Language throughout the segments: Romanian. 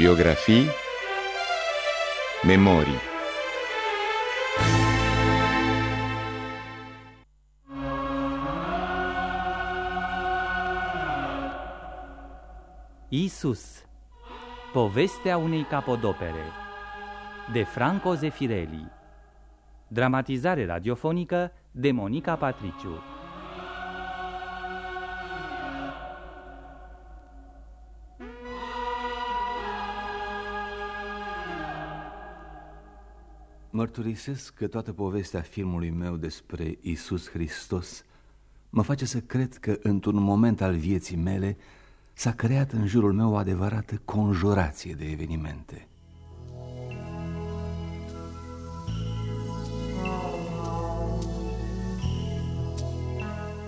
Biografii Memorii. Isus Povestea unei capodopere De Franco Zefirelli Dramatizare radiofonică de Monica Patriciu Mărturisesc că toată povestea filmului meu despre Isus Hristos mă face să cred că într-un moment al vieții mele s-a creat în jurul meu o adevărată conjurație de evenimente.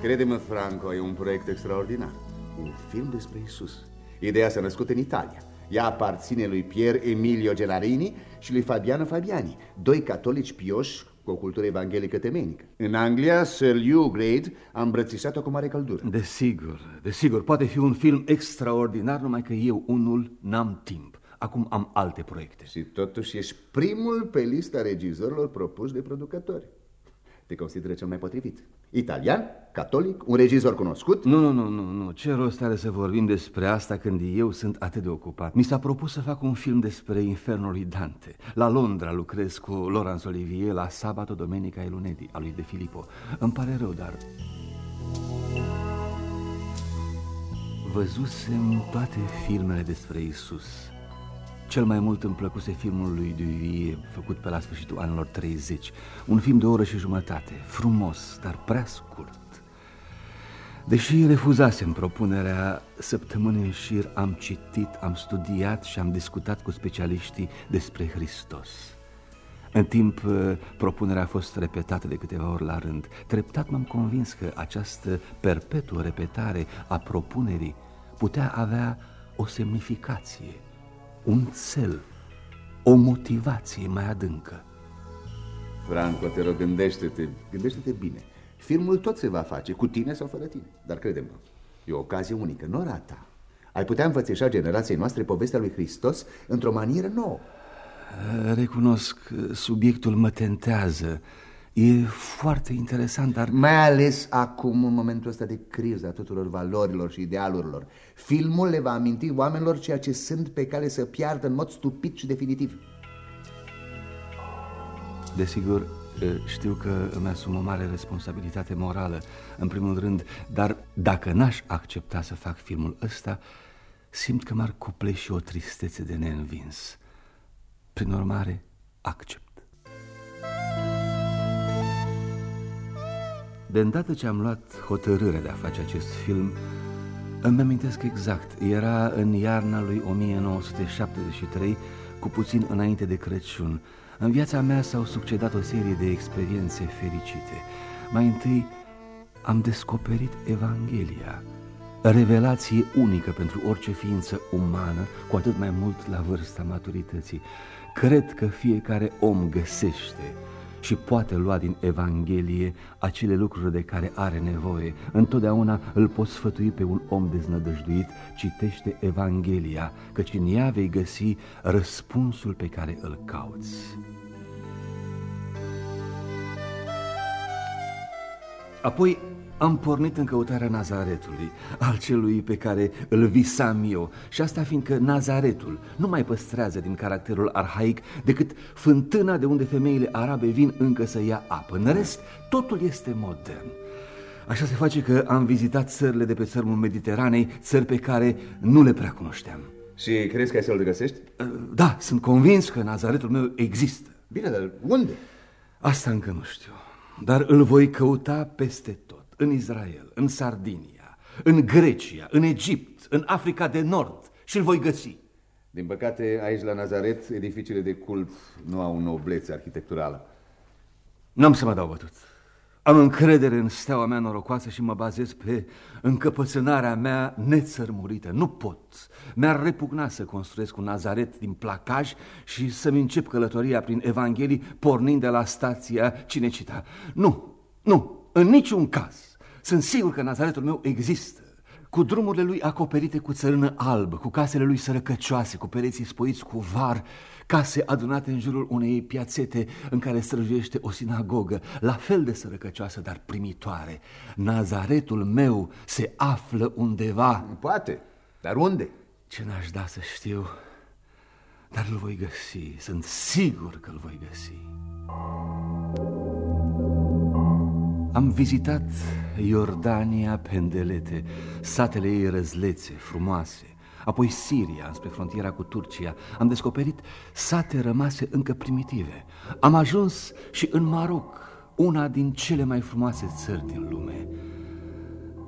Crede-mă, Franco, e un proiect extraordinar. Un film despre Isus. Ideea s-a născut în Italia. Ea aparține lui Pier Emilio Genarini și lui Fabiano Fabiani, doi catolici pioși cu o cultură evanghelică temenică. În Anglia, Sir Hugh Grade a îmbrățișat-o cu mare căldură. Desigur, desigur, poate fi un film extraordinar, numai că eu unul n-am timp. Acum am alte proiecte. Și totuși ești primul pe lista regizorilor propuși de producători. Te consideră cel mai potrivit. Italian, catolic, un regizor cunoscut? Nu, nu, nu, nu, nu. Ce rost are să vorbim despre asta când eu sunt atât de ocupat? Mi s-a propus să fac un film despre infernul lui Dante. La Londra lucrez cu Laurence Olivier la Sabato Domenica e Lunedi, a lui De Filippo. Îmi pare rău, dar... Văzusem toate filmele despre Isus. Cel mai mult îmi plăcuse filmul lui Duvie, făcut pe la sfârșitul anilor 30. Un film de o oră și jumătate, frumos, dar prea scurt. Deși refuzasem propunerea, săptămâni în șir am citit, am studiat și am discutat cu specialiștii despre Hristos. În timp, propunerea a fost repetată de câteva ori la rând. Treptat m-am convins că această perpetuă repetare a propunerii putea avea o semnificație – un cel, o motivație mai adâncă. Franco, te rog, gândește-te, gândește-te bine. Filmul tot se va face, cu tine sau fără tine. Dar crede-mă, e o ocazie unică, nu rata. Ai putea învățeșa generației noastre povestea lui Hristos într-o manieră nouă. Recunosc, subiectul mă tentează. E foarte interesant, dar... Mai ales acum, în momentul ăsta de criză a tuturor valorilor și idealurilor. Filmul le va aminti oamenilor ceea ce sunt pe cale să piardă în mod stupid și definitiv. Desigur, știu că îmi asum o mare responsabilitate morală, în primul rând, dar dacă n-aș accepta să fac filmul ăsta, simt că m-ar cuple și o tristețe de neînvins. Prin urmare, accept. De îndată ce am luat hotărârea de a face acest film, îmi amintesc exact, era în iarna lui 1973, cu puțin înainte de Crăciun. În viața mea s-au succedat o serie de experiențe fericite. Mai întâi am descoperit Evanghelia, revelație unică pentru orice ființă umană, cu atât mai mult la vârsta maturității. Cred că fiecare om găsește și poate lua din Evanghelie acele lucruri de care are nevoie. Întotdeauna îl poți sfătui pe un om deznădăjduit, citește Evanghelia, căci în ea vei găsi răspunsul pe care îl cauți. Apoi am pornit în căutarea Nazaretului, al celui pe care îl visam eu. Și asta fiindcă Nazaretul nu mai păstrează din caracterul arhaic Decât fântâna de unde femeile arabe vin încă să ia apă. În rest, totul este modern. Așa se face că am vizitat țările de pe țărmul Mediteranei Țări pe care nu le prea cunoșteam. Și crezi că ai să-l găsești? Da, sunt convins că Nazaretul meu există. Bine, dar unde? Asta încă nu știu Dar îl voi căuta peste tot în Israel, în Sardinia, în Grecia, în Egipt, în Africa de Nord și îl voi găsi. Din păcate, aici la Nazaret, edificiile de cult nu au noblețe arhitecturală. N-am să mă dau bătut. Am încredere în steaua mea norocoasă și mă bazez pe încăpățânarea mea nețărmurită. Nu pot. Mi-ar repugna să construiesc un Nazaret din placaj și să-mi încep călătoria prin Evanghelii pornind de la stația Cinecita. Nu, nu, în niciun caz. Sunt sigur că Nazaretul meu există. cu drumurile lui acoperite cu țărână albă, cu casele lui sărăcăcioase, cu pereții spoiți cu var, case adunate în jurul unei piațete în care străjuiește o sinagogă, la fel de sărăcăcioasă, dar primitoare. Nazaretul meu se află undeva. Poate, dar unde? Ce n-aș da să știu, dar îl voi găsi, sunt sigur că îl voi găsi. Am vizitat Iordania Pendelete, satele ei răzlețe, frumoase, apoi Siria, spre frontiera cu Turcia. Am descoperit sate rămase încă primitive. Am ajuns și în Maroc, una din cele mai frumoase țări din lume.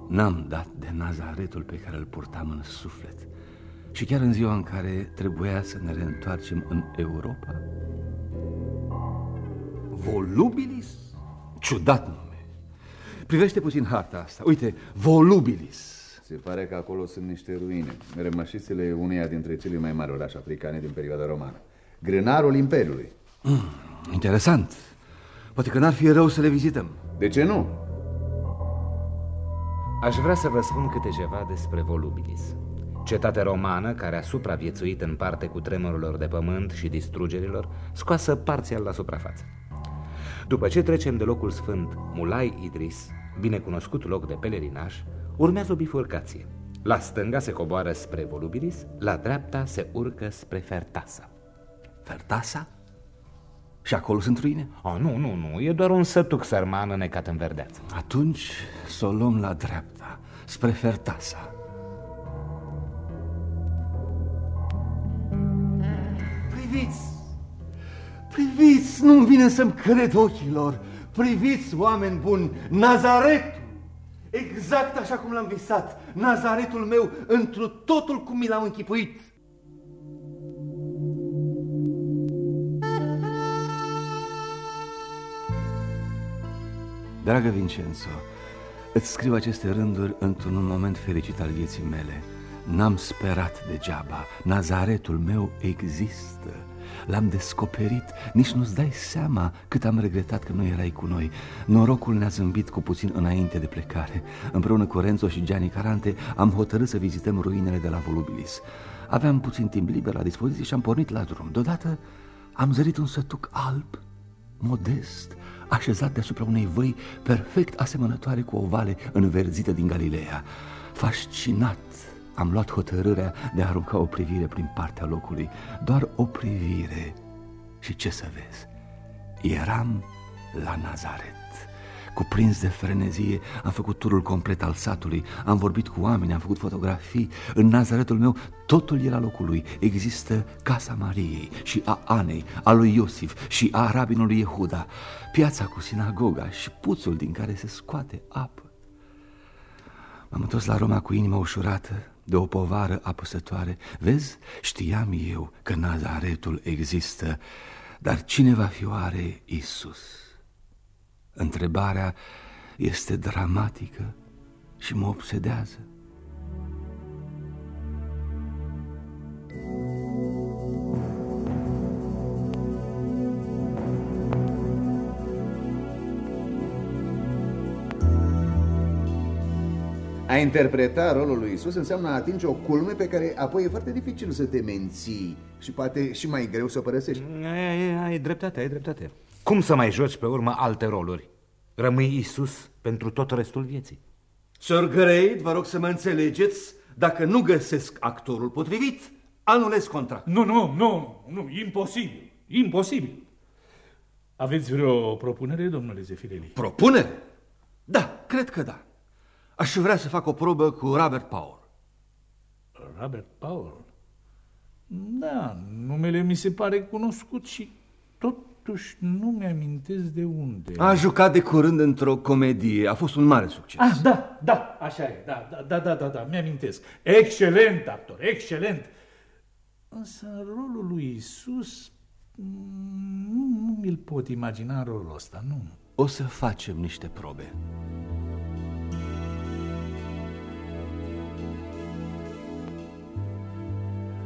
N-am dat de Nazaretul pe care îl purtam în suflet. Și chiar în ziua în care trebuia să ne reîntoarcem în Europa. Volubilis? Ciudat nume. Privește puțin harta asta. Uite, Volubilis. Se pare că acolo sunt niște ruine, rămășițele uneia dintre cele mai mari orașe africane din perioada romană. Grânarul Imperiului. Mm, interesant. Poate că n-ar fi rău să le vizităm. De ce nu? Aș vrea să vă spun câte ceva despre Volubilis. Cetate romană care a supraviețuit în parte cu tremurilor de pământ și distrugerilor, scoasă parțial la suprafață. După ce trecem de locul sfânt Mulai Idris, binecunoscut loc de pelerinaj, urmează o bifurcație. La stânga se coboară spre Volubilis, la dreapta se urcă spre Fertasa. Fertasa? Și acolo sunt ruine? Oh, nu, nu, nu, e doar un sătuc sărman înecat în verdeață. Atunci să o luăm la dreapta, spre Fertasa. Priviți! Priviți, nu-mi vine să-mi cred ochilor. Priviți, oameni buni, Nazaretul! Exact așa cum l-am visat, Nazaretul meu, întru totul cum mi l-am închipuit. Dragă Vincenzo, îți scriu aceste rânduri într-un moment fericit al vieții mele. N-am sperat degeaba, Nazaretul meu există. L-am descoperit, nici nu-ți dai seama cât am regretat că nu erai cu noi. Norocul ne-a zâmbit cu puțin înainte de plecare. Împreună cu Renzo și Gianni Carante am hotărât să vizităm ruinele de la Volubilis. Aveam puțin timp liber la dispoziție și am pornit la drum. Deodată am zărit un sătuc alb, modest, așezat deasupra unei văi perfect asemănătoare cu o vale înverzită din Galileea. Fascinat am luat hotărârea de a arunca o privire prin partea locului. Doar o privire. Și ce să vezi? Eram la Nazaret. Cuprins de frenezie, am făcut turul complet al satului. Am vorbit cu oameni, am făcut fotografii. În Nazaretul meu totul era locul lui. Există Casa Mariei și a Anei, a lui Iosif și a rabinului Yehuda. Piața cu sinagoga și puțul din care se scoate apă. M-am întors la Roma cu inima ușurată de o povară apăsătoare. Vezi, știam eu că Nazaretul există, dar cine va fi oare Isus? Întrebarea este dramatică și mă obsedează. A interpreta rolul lui Isus înseamnă a atinge o culme pe care apoi e foarte dificil să te menții și poate și mai greu să o părăsești. Ai, ai dreptate, ai dreptate. Cum să mai joci pe urmă alte roluri? Rămâi Isus pentru tot restul vieții. Sir Grade, vă rog să mă înțelegeți, dacă nu găsesc actorul potrivit, anulez contract. Nu, nu, nu, nu, imposibil, imposibil. Aveți vreo propunere, domnule Zefireli? Propunere? Da, cred că da. Aș vrea să fac o probă cu Robert Powell. Robert Powell? Da, numele mi se pare cunoscut și totuși nu mi-amintesc de unde. A jucat de curând într-o comedie, a fost un mare succes. Ah, da, da, așa e, da, da, da, da, da, da mi-amintesc. Excelent actor, excelent. Însă în rolul lui Isus nu, nu mi-l pot imagina rolul ăsta, nu. O să facem niște probe.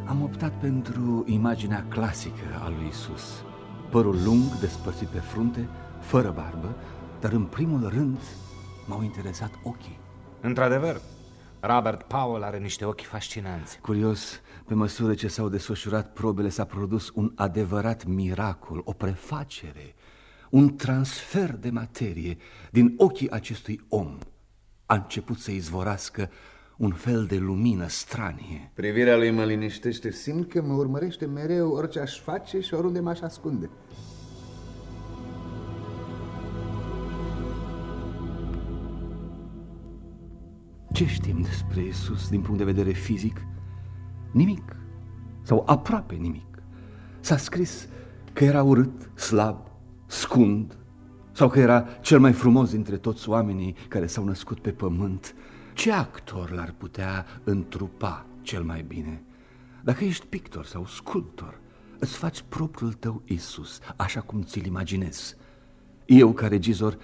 Am optat pentru imaginea clasică a lui Isus. Părul lung, despărțit pe frunte, fără barbă, dar în primul rând m-au interesat ochii. Într-adevăr, Robert Powell are niște ochi fascinanți. Curios, pe măsură ce s-au desfășurat probele, s-a produs un adevărat miracol, o prefacere, un transfer de materie din ochii acestui om. A început să izvorască un fel de lumină stranie. Privirea lui mă liniștește, simt că mă urmărește mereu orice aș face și oriunde m-aș ascunde. Ce știm despre Isus din punct de vedere fizic? Nimic. Sau aproape nimic. S-a scris că era urât, slab, scund, sau că era cel mai frumos dintre toți oamenii care s-au născut pe pământ. Ce actor l-ar putea întrupa cel mai bine? Dacă ești pictor sau sculptor, îți faci propriul tău Isus, așa cum ți-l imaginezi. Eu, ca regizor,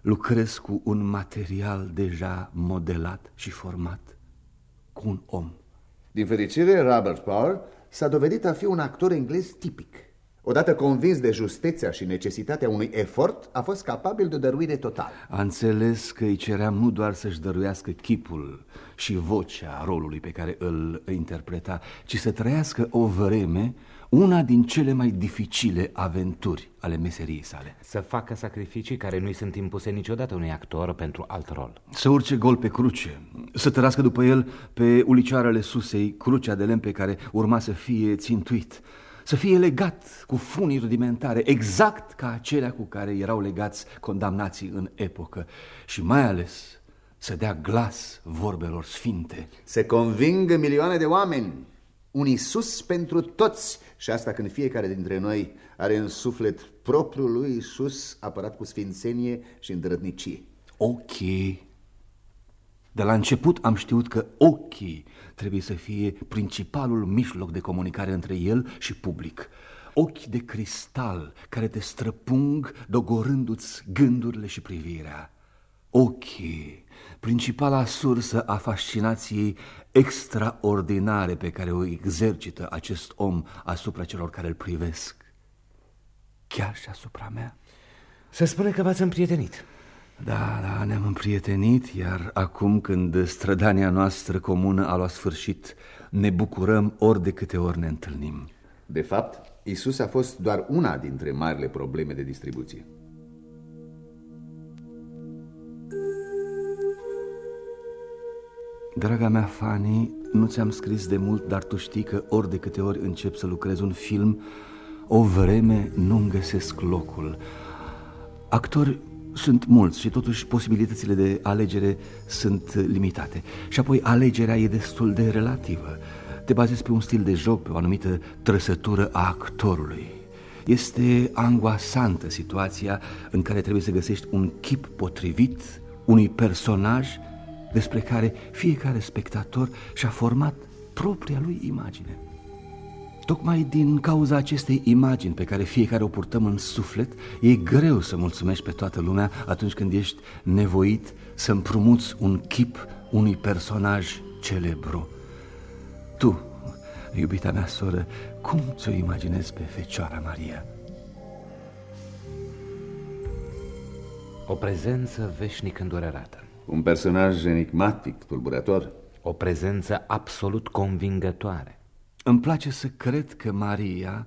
lucrez cu un material deja modelat și format, cu un om. Din fericire, Robert Power s-a dovedit a fi un actor englez tipic. Odată convins de justeția și necesitatea unui efort, a fost capabil de dăruire totală. A înțeles că îi ceream nu doar să-și dăruiască chipul și vocea rolului pe care îl interpreta, ci să trăiască o vreme una din cele mai dificile aventuri ale meseriei sale. Să facă sacrificii care nu-i sunt impuse niciodată unui actor pentru alt rol. Să urce gol pe cruce, să tărască după el pe ulicioarele susei crucea de lemn pe care urma să fie țintuit, să fie legat cu funii rudimentare, exact ca acelea cu care erau legați condamnații în epocă și mai ales să dea glas vorbelor sfinte. Se convingă milioane de oameni, un Isus pentru toți și asta când fiecare dintre noi are în suflet propriul lui Isus apărat cu sfințenie și îndrădnicie. Ok. De la început am știut că ochii trebuie să fie principalul mijloc de comunicare între el și public. Ochi de cristal care te străpung dogorându-ți gândurile și privirea. Ochii, principala sursă a fascinației extraordinare pe care o exercită acest om asupra celor care îl privesc. Chiar și asupra mea. Se spune că v-ați împrietenit. Da, da, ne-am împrietenit, iar acum când strădania noastră comună a luat sfârșit, ne bucurăm ori de câte ori ne întâlnim. De fapt, Isus a fost doar una dintre marile probleme de distribuție. Draga mea, Fanny, nu ți-am scris de mult, dar tu știi că ori de câte ori încep să lucrez un film, o vreme nu-mi găsesc locul. Actori sunt mulți și totuși posibilitățile de alegere sunt limitate. Și apoi alegerea e destul de relativă. Te bazezi pe un stil de joc, pe o anumită trăsătură a actorului. Este angoasantă situația în care trebuie să găsești un chip potrivit unui personaj despre care fiecare spectator și-a format propria lui imagine. Tocmai din cauza acestei imagini pe care fiecare o purtăm în suflet, e greu să mulțumești pe toată lumea atunci când ești nevoit să împrumuți un chip unui personaj celebru. Tu, iubita mea soră, cum ți-o imaginezi pe Fecioara Maria? O prezență veșnic îndurerată. Un personaj enigmatic, tulburător. O prezență absolut convingătoare. Îmi place să cred că Maria,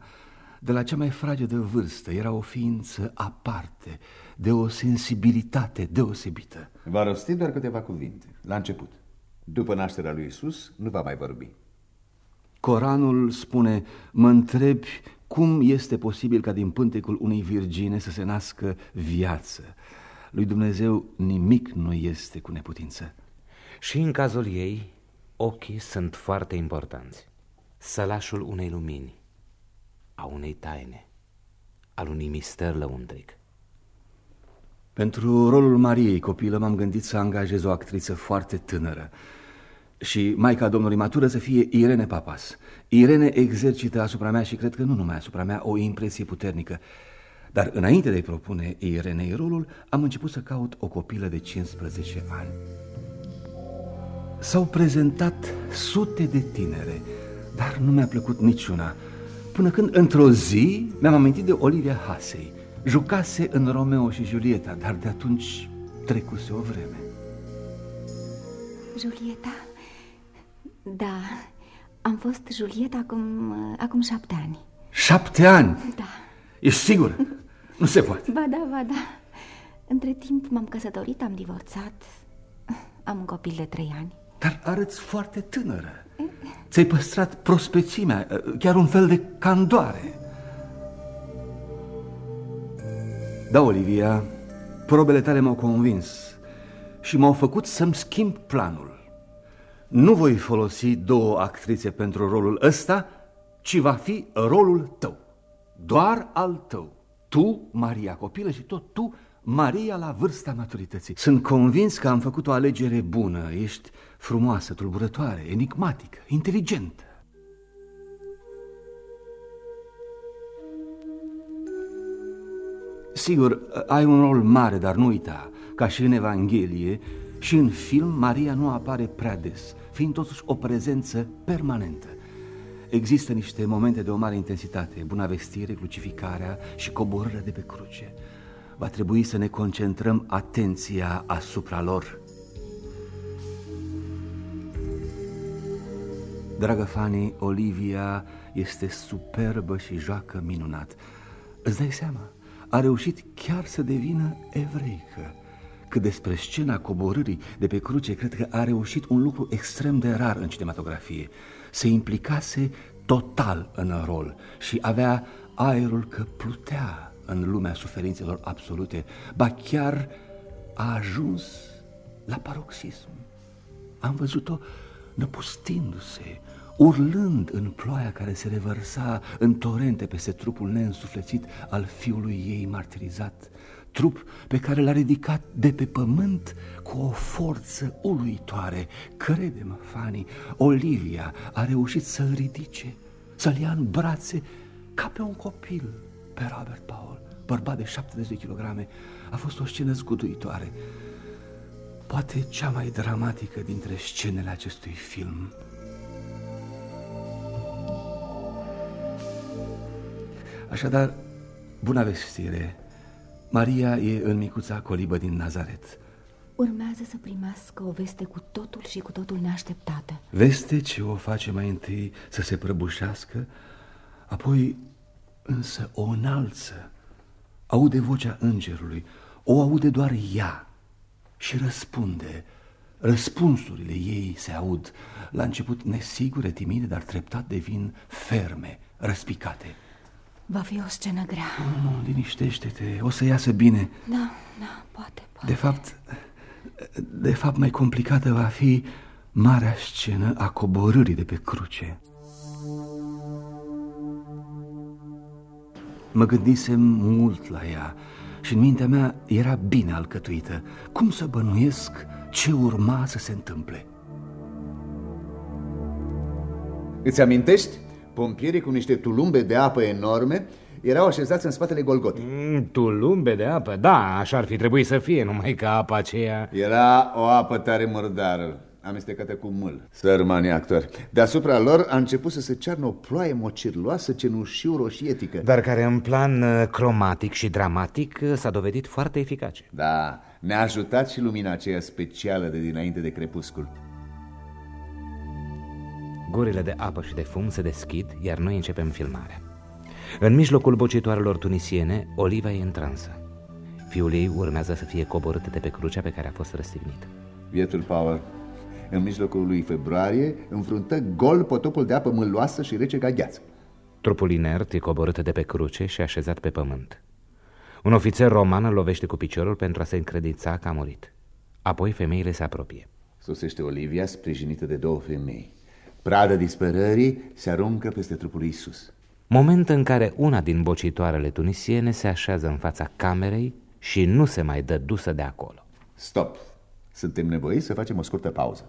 de la cea mai fragedă vârstă, era o ființă aparte, de o sensibilitate deosebită. Va rosti doar câteva cuvinte, la început. După nașterea lui Isus, nu va mai vorbi. Coranul spune, mă întrebi cum este posibil ca din pântecul unei virgine să se nască viață. Lui Dumnezeu nimic nu este cu neputință. Și în cazul ei, ochii sunt foarte importanți. Sălașul unei lumini, a unei taine, al unui mister lăuntric. Pentru rolul Mariei, copilă, m-am gândit să angajez o actriță foarte tânără și maica domnului Matură să fie Irene Papas. Irene exercită asupra mea și cred că nu numai asupra mea o impresie puternică. Dar înainte de a-i propune Irenei rolul, am început să caut o copilă de 15 ani. S-au prezentat sute de tinere, dar nu mi-a plăcut niciuna. Până când, într-o zi, mi-am amintit de Olivia Hasei. Jucase în Romeo și Julieta, dar de atunci trecuse o vreme. Julieta? Da, am fost Julieta acum, acum șapte ani. Șapte ani? Da. Ești sigur? Nu se poate. Ba da, ba da. Între timp m-am căsătorit, am divorțat. Am un copil de trei ani. Dar arăți foarte tânără. Ți-ai păstrat prospețimea, chiar un fel de candoare. Da, Olivia, probele tale m-au convins și m-au făcut să-mi schimb planul. Nu voi folosi două actrițe pentru rolul ăsta, ci va fi rolul tău. Doar al tău. Tu, Maria copilă și tot tu, Maria la vârsta maturității. Sunt convins că am făcut o alegere bună. Ești frumoasă, tulburătoare, enigmatică, inteligentă. Sigur, ai un rol mare, dar nu uita, ca și în Evanghelie și în film, Maria nu apare prea des, fiind totuși o prezență permanentă. Există niște momente de o mare intensitate, buna vestire, crucificarea și coborârea de pe cruce. Va trebui să ne concentrăm atenția asupra lor. Dragă Fanny, Olivia este superbă și joacă minunat. Îți dai seama? A reușit chiar să devină evreică. Cât despre scena coborârii de pe cruce, cred că a reușit un lucru extrem de rar în cinematografie. Se implicase total în rol și avea aerul că plutea în lumea suferințelor absolute, ba chiar a ajuns la paroxism. Am văzut-o năpustindu-se, urlând în ploaia care se revărsa în torente peste trupul neînsuflețit al fiului ei martirizat, trup pe care l-a ridicat de pe pământ cu o forță uluitoare. Crede-mă, Fanny, Olivia a reușit să-l ridice, să-l ia în brațe ca pe un copil pe Robert Paul, bărbat de 70 de kilograme. A fost o scenă zguduitoare, poate cea mai dramatică dintre scenele acestui film. Așadar, bună vestire, Maria e în micuța colibă din Nazaret. Urmează să primească o veste cu totul și cu totul neașteptată. Veste ce o face mai întâi să se prăbușească, apoi însă o înalță. Aude vocea îngerului, o aude doar ea și răspunde. Răspunsurile ei se aud, la început nesigure, timide, dar treptat devin ferme, răspicate. Va fi o scenă grea. Nu, nu, liniștește-te, o să iasă bine. Da, da, poate, poate. De fapt, de fapt mai complicată va fi marea scenă a coborârii de pe cruce. Mă gândisem mult la ea și în mintea mea era bine alcătuită. Cum să bănuiesc ce urma să se întâmple? Îți amintești? Pompierii cu niște tulumbe de apă enorme erau așezați în spatele Golgotei. Mm, tulumbe de apă, da, așa ar fi trebuit să fie, numai că apa aceea... Era o apă tare mărdară, amestecată cu mâl. Sărmanii actori. Deasupra lor a început să se cearnă o ploaie mocirloasă, cenușiu roșietică. Dar care în plan uh, cromatic și dramatic uh, s-a dovedit foarte eficace. Da, ne-a ajutat și lumina aceea specială de dinainte de crepuscul. Gurile de apă și de fum se deschid, iar noi începem filmarea. În mijlocul bocitoarelor tunisiene, Oliva e întransă. Fiul ei urmează să fie coborât de pe crucea pe care a fost răstignit. Vietul Power, în mijlocul lui februarie, înfruntă gol potopul de apă mâloasă și rece ca gheață. Trupul inert e coborât de pe cruce și așezat pe pământ. Un ofițer roman îl lovește cu piciorul pentru a se încredința că a murit. Apoi femeile se apropie. Sosește Olivia, sprijinită de două femei. Pradă disperării se aruncă peste trupul lui Isus. Moment în care una din bocitoarele tunisiene se așează în fața camerei și nu se mai dă dusă de acolo. Stop! Suntem nevoiți să facem o scurtă pauză.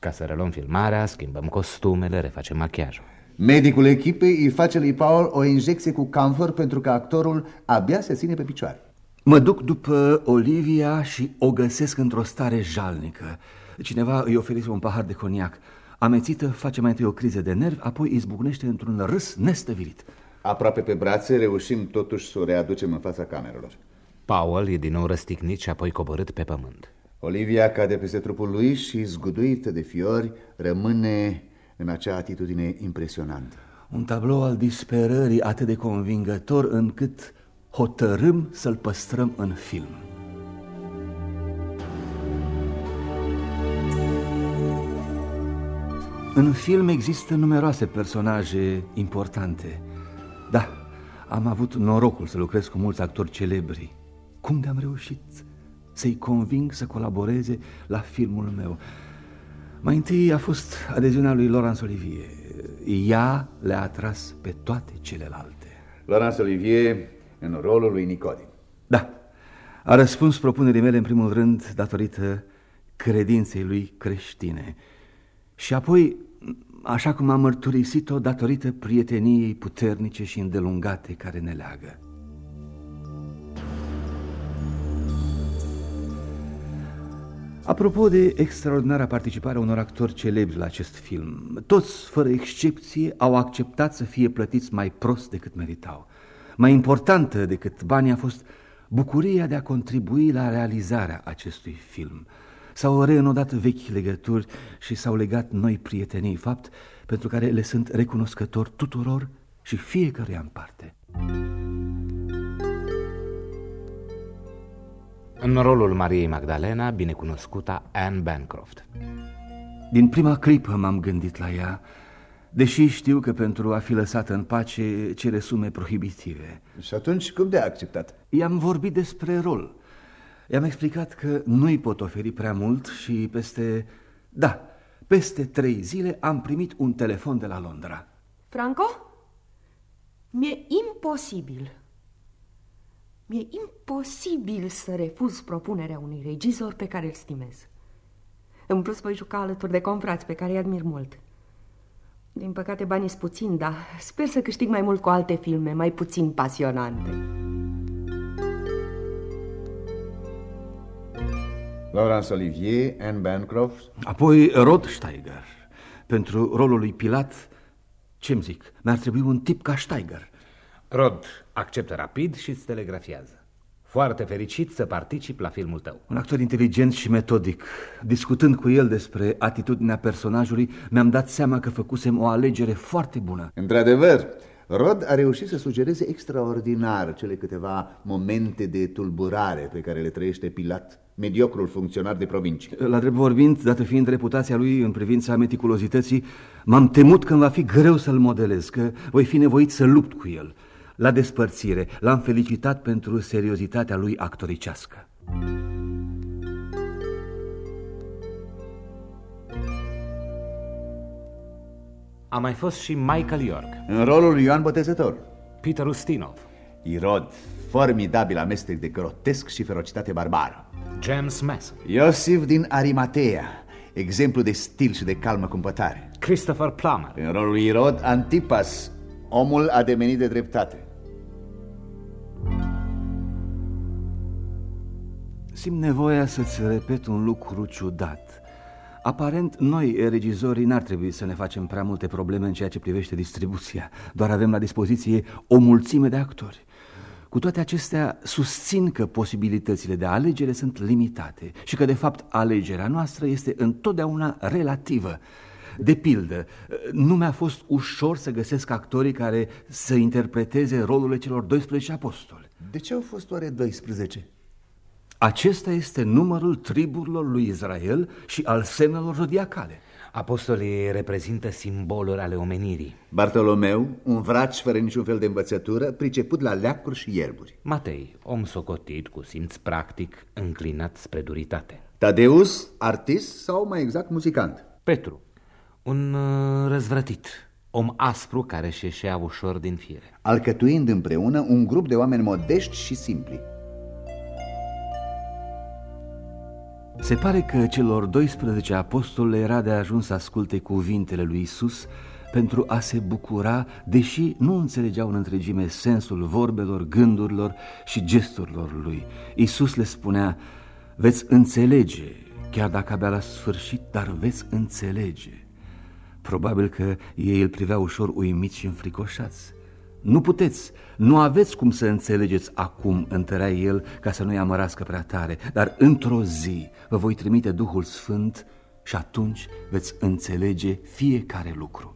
Ca să reluăm filmarea, schimbăm costumele, refacem machiajul. Medicul echipei îi face lui Paul o injecție cu camfor pentru că actorul abia se ține pe picioare. Mă duc după Olivia și o găsesc într-o stare jalnică. Cineva îi oferise un pahar de coniac. Amețită face mai întâi o criză de nervi, apoi izbucnește într-un râs nestăvilit. Aproape pe brațe reușim totuși să o readucem în fața camerelor. Paul e din nou răstignit și apoi coborât pe pământ. Olivia cade peste trupul lui și, zguduită de fiori, rămâne în acea atitudine impresionantă. Un tablou al disperării atât de convingător încât hotărâm să-l păstrăm în film. În film există numeroase personaje importante. Da, am avut norocul să lucrez cu mulți actori celebri. Cum de-am reușit să-i conving să colaboreze la filmul meu? Mai întâi a fost adeziunea lui Laurence Olivier. Ea le-a atras pe toate celelalte. Laurence Olivier în rolul lui Nicodim. Da, a răspuns propunerii mele în primul rând datorită credinței lui creștine. Și apoi, așa cum am mărturisit-o, datorită prieteniei puternice și îndelungate care ne leagă. Apropo de extraordinara participare a unor actori celebri la acest film, toți, fără excepție, au acceptat să fie plătiți mai prost decât meritau. Mai importantă decât banii a fost bucuria de a contribui la realizarea acestui film. S-au reînodat vechi legături și s-au legat noi prietenii, fapt pentru care le sunt recunoscător tuturor și fiecare în parte. În rolul Mariei Magdalena, binecunoscuta Anne Bancroft. Din prima clipă m-am gândit la ea, deși știu că pentru a fi lăsată în pace cere sume prohibitive. Și atunci cum de-a acceptat? I-am vorbit despre rol. I-am explicat că nu-i pot oferi prea mult și peste... Da, peste trei zile am primit un telefon de la Londra. Franco? Mi-e imposibil. Mi-e imposibil să refuz propunerea unui regizor pe care îl stimez. În plus, voi juca alături de confrați pe care îi admir mult. Din păcate, banii sunt puțini, dar sper să câștig mai mult cu alte filme, mai puțin pasionante. Laurence Olivier, Anne Bancroft. Apoi Rod Steiger. Pentru rolul lui Pilat, ce-mi zic, mi-ar trebui un tip ca Steiger. Rod acceptă rapid și îți telegrafiază. Foarte fericit să particip la filmul tău. Un actor inteligent și metodic. Discutând cu el despre atitudinea personajului, mi-am dat seama că făcusem o alegere foarte bună. Într-adevăr, Rod a reușit să sugereze extraordinar cele câteva momente de tulburare pe care le trăiește Pilat, mediocrul funcționar de provincie. La drept vorbind, dată fiind reputația lui în privința meticulozității, m-am temut că va fi greu să-l modelez, că voi fi nevoit să lupt cu el. La despărțire, l-am felicitat pentru seriozitatea lui actoricească. A mai fost și Michael York, În rolul lui Ioan Botezător. Peter Ustinov, Irod, formidabil amestec de grotesc și ferocitate barbară. James Mason, Iosif din Arimatea, exemplu de stil și de calmă cumpătare. Christopher Plummer, În rolul lui Irod, Antipas, omul ademenit de dreptate. Simt nevoia să-ți repet un lucru ciudat. Aparent, noi, regizorii, n-ar trebui să ne facem prea multe probleme în ceea ce privește distribuția. Doar avem la dispoziție o mulțime de actori. Cu toate acestea, susțin că posibilitățile de alegere sunt limitate și că, de fapt, alegerea noastră este întotdeauna relativă. De pildă, nu mi-a fost ușor să găsesc actorii care să interpreteze rolurile celor 12 apostoli. De ce au fost oare 12? Acesta este numărul triburilor lui Israel și al semnelor zodiacale. apostolii reprezintă simboluri ale omenirii. Bartolomeu, un vraci fără niciun fel de învățătură, priceput la leacuri și ierburi. Matei, om socotit, cu simț practic, înclinat spre duritate. Tadeus, artist sau mai exact muzicant. Petru, un uh, răzvrătit, om aspru care își ieșea ușor din fire. Alcătuind împreună un grup de oameni modești și simpli. Se pare că celor 12 apostoli le era de ajuns să asculte cuvintele lui Isus pentru a se bucura, deși nu înțelegeau în întregime sensul vorbelor, gândurilor și gesturilor lui. Isus le spunea, veți înțelege, chiar dacă abia la sfârșit, dar veți înțelege. Probabil că ei îl priveau ușor uimiți și înfricoșați. Nu puteți, nu aveți cum să înțelegeți acum, întărea el, ca să nu-i amărască prea tare, dar într-o zi vă voi trimite Duhul Sfânt și atunci veți înțelege fiecare lucru.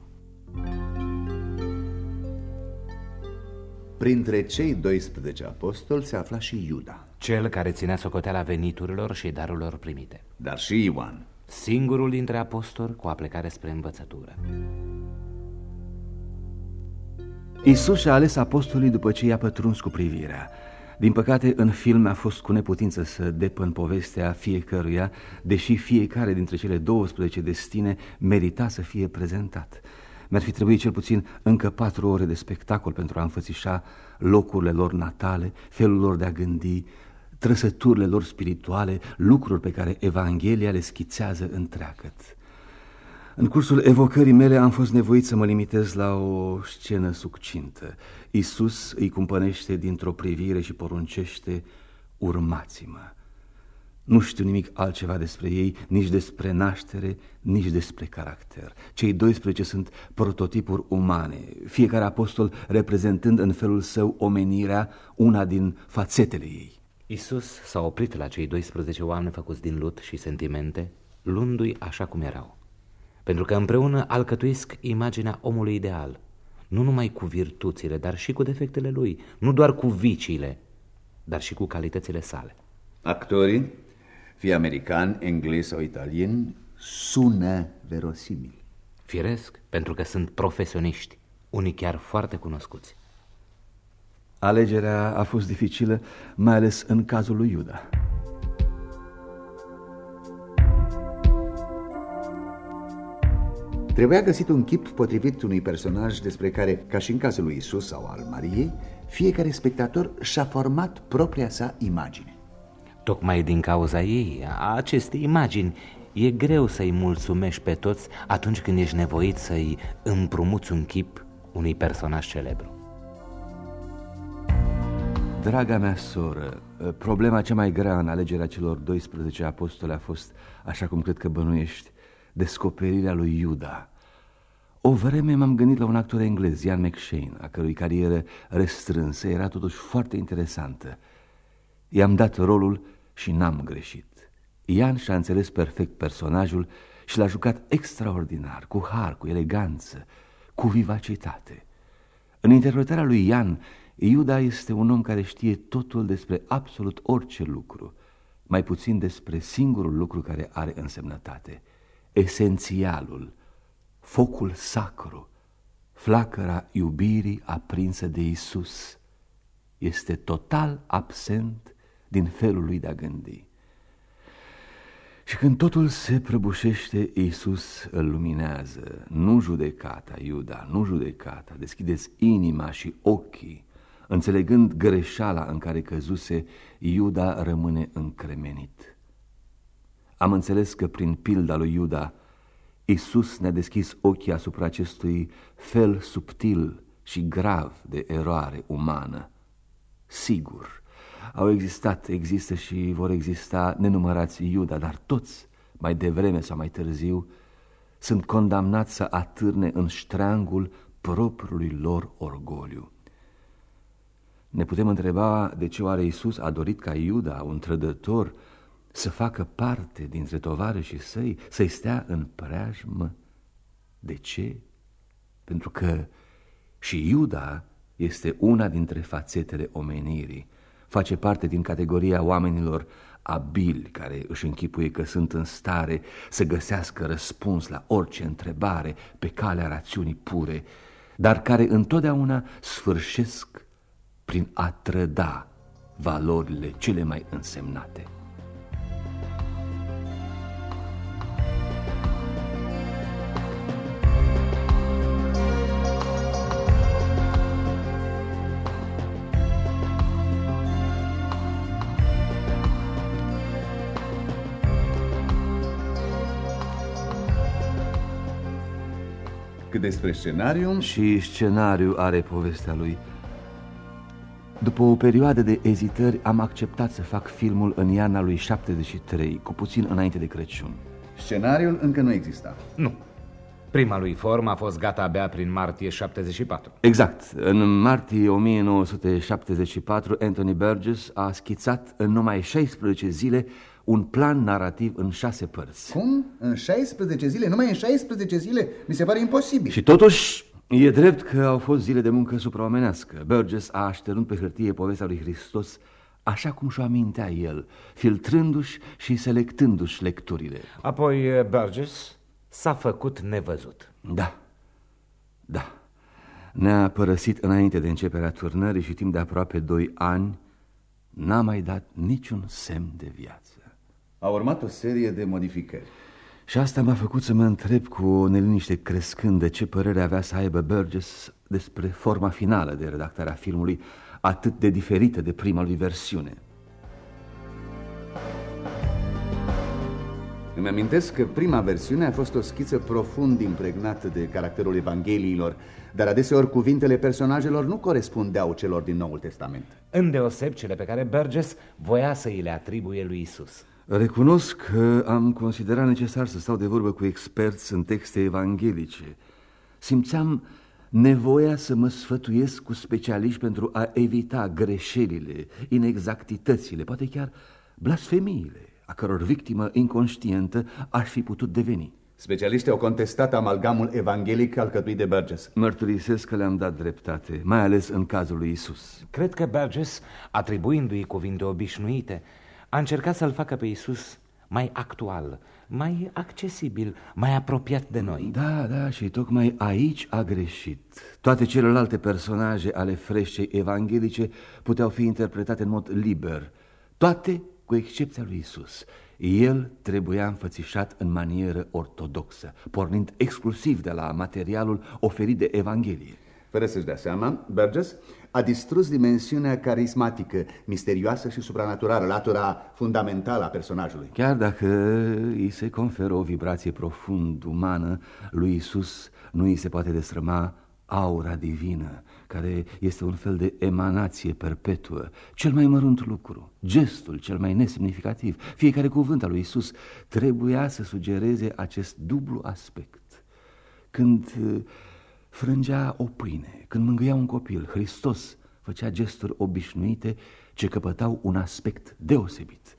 Printre cei 12 apostoli se afla și Iuda. Cel care ținea socoteala veniturilor și darurilor primite. Dar și Ioan. Singurul dintre apostoli cu aplecare spre învățătură. Isus și-a ales apostolii după ce i-a pătruns cu privirea. Din păcate, în film a fost cu neputință să depăn povestea fiecăruia, deși fiecare dintre cele 12 destine merita să fie prezentat. Mi-ar fi trebuit cel puțin încă patru ore de spectacol pentru a înfățișa locurile lor natale, felul lor de a gândi, trăsăturile lor spirituale, lucruri pe care Evanghelia le schițează întreagăt. În cursul evocării mele am fost nevoit să mă limitez la o scenă succintă. Isus îi cumpănește dintr-o privire și poruncește, urmați-mă. Nu știu nimic altceva despre ei, nici despre naștere, nici despre caracter. Cei 12 sunt prototipuri umane, fiecare apostol reprezentând în felul său omenirea, una din fațetele ei. Isus s-a oprit la cei 12 oameni făcuți din lut și sentimente, luându-i așa cum erau. Pentru că împreună alcătuiesc imaginea omului ideal, nu numai cu virtuțile, dar și cu defectele lui, nu doar cu viciile, dar și cu calitățile sale. Actorii, fie american, englez sau italien, sună verosimil. Firesc, pentru că sunt profesioniști, unii chiar foarte cunoscuți. Alegerea a fost dificilă, mai ales în cazul lui Iuda. Trebuia găsit un chip potrivit unui personaj despre care, ca și în cazul lui Isus sau al Mariei, fiecare spectator și-a format propria sa imagine. Tocmai din cauza ei, a acestei imagini, e greu să-i mulțumești pe toți atunci când ești nevoit să-i împrumuți un chip unui personaj celebru. Draga mea soră, problema cea mai grea în alegerea celor 12 apostoli a fost, așa cum cred că bănuiești, descoperirea lui Iuda. O vreme m-am gândit la un actor englez, Ian McShane, a cărui carieră restrânsă era totuși foarte interesantă. I-am dat rolul și n-am greșit. Ian și-a înțeles perfect personajul și l-a jucat extraordinar, cu har, cu eleganță, cu vivacitate. În interpretarea lui Ian, Iuda este un om care știe totul despre absolut orice lucru, mai puțin despre singurul lucru care are însemnătate – esențialul, focul sacru, flacăra iubirii aprinsă de Isus, este total absent din felul lui de a gândi. Și când totul se prăbușește, Iisus îl luminează. Nu judecata, Iuda, nu judecata. Deschideți inima și ochii. Înțelegând greșeala în care căzuse, Iuda rămâne încremenit. Am înțeles că prin pilda lui Iuda, Isus ne-a deschis ochii asupra acestui fel subtil și grav de eroare umană. Sigur, au existat, există și vor exista nenumărați Iuda, dar toți, mai devreme sau mai târziu, sunt condamnați să atârne în ștreangul propriului lor orgoliu. Ne putem întreba de ce oare Isus a dorit ca Iuda, un trădător, să facă parte dintre tovarășii săi, să-i stea în preajmă. De ce? Pentru că și Iuda este una dintre fațetele omenirii, face parte din categoria oamenilor abili care își închipuie că sunt în stare să găsească răspuns la orice întrebare pe calea rațiunii pure, dar care întotdeauna sfârșesc prin a trăda valorile cele mai însemnate. Cât despre scenariu... Și scenariu are povestea lui. După o perioadă de ezitări, am acceptat să fac filmul în iarna lui 73, cu puțin înainte de Crăciun. Scenariul încă nu exista. Nu. Prima lui formă a fost gata abia prin martie 74. Exact. În martie 1974, Anthony Burgess a schițat în numai 16 zile un plan narrativ în șase părți. Cum? În 16 zile? Numai în 16 zile? Mi se pare imposibil. Și totuși, e drept că au fost zile de muncă supraomenească. Burgess a așternut pe hârtie povestea lui Hristos așa cum și-o amintea el, filtrându-și și selectându-și lecturile. Apoi eh, Burgess s-a făcut nevăzut. Da, da. Ne-a părăsit înainte de începerea turnării și timp de aproape doi ani n-a mai dat niciun semn de viață. A urmat o serie de modificări. Și asta m-a făcut să mă întreb cu o neliniște crescândă ce părere avea să aibă Burgess despre forma finală de redactare a filmului, atât de diferită de prima lui versiune. Îmi amintesc că prima versiune a fost o schiță profund impregnată de caracterul Evangheliilor, dar adeseori cuvintele personajelor nu corespundeau celor din Noul Testament. Îndeoseb cele pe care Burgess voia să îi le atribuie lui Isus. Recunosc că am considerat necesar să stau de vorbă cu experți în texte evanghelice. Simțeam nevoia să mă sfătuiesc cu specialiști pentru a evita greșelile, inexactitățile, poate chiar blasfemiile, a căror victimă inconștientă aș fi putut deveni. Specialiștii au contestat amalgamul evanghelic alcătuit de Burgess. Mărturisesc că le-am dat dreptate, mai ales în cazul lui Isus. Cred că Burgess, atribuindu-i cuvinte obișnuite, a încercat să-l facă pe Isus mai actual, mai accesibil, mai apropiat de noi. Da, da, și tocmai aici a greșit. Toate celelalte personaje ale freșcei evanghelice puteau fi interpretate în mod liber, toate cu excepția lui Isus. El trebuia înfățișat în manieră ortodoxă, pornind exclusiv de la materialul oferit de Evanghelie. Fără să-și dea seama, Burgess a distrus dimensiunea carismatică, misterioasă și supranaturală, latura fundamentală a personajului. Chiar dacă îi se conferă o vibrație profund umană, lui Isus nu îi se poate destrăma aura divină, care este un fel de emanație perpetuă, cel mai mărunt lucru, gestul cel mai nesemnificativ, fiecare cuvânt al lui Isus trebuia să sugereze acest dublu aspect. Când frângea o pâine, când mângâia un copil, Hristos făcea gesturi obișnuite ce căpătau un aspect deosebit.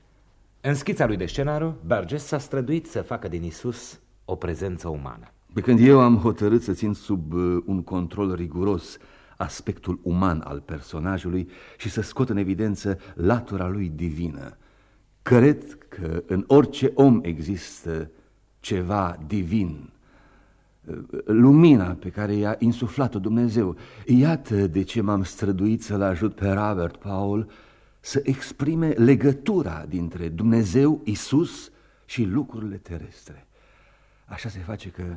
În schița lui de scenariu, Burgess s-a străduit să facă din Isus o prezență umană. Pe când eu am hotărât să țin sub uh, un control riguros aspectul uman al personajului și să scot în evidență latura lui divină, cred că în orice om există ceva divin, lumina pe care i-a insuflat-o Dumnezeu. Iată de ce m-am străduit să-l ajut pe Robert Paul să exprime legătura dintre Dumnezeu, Isus și lucrurile terestre. Așa se face că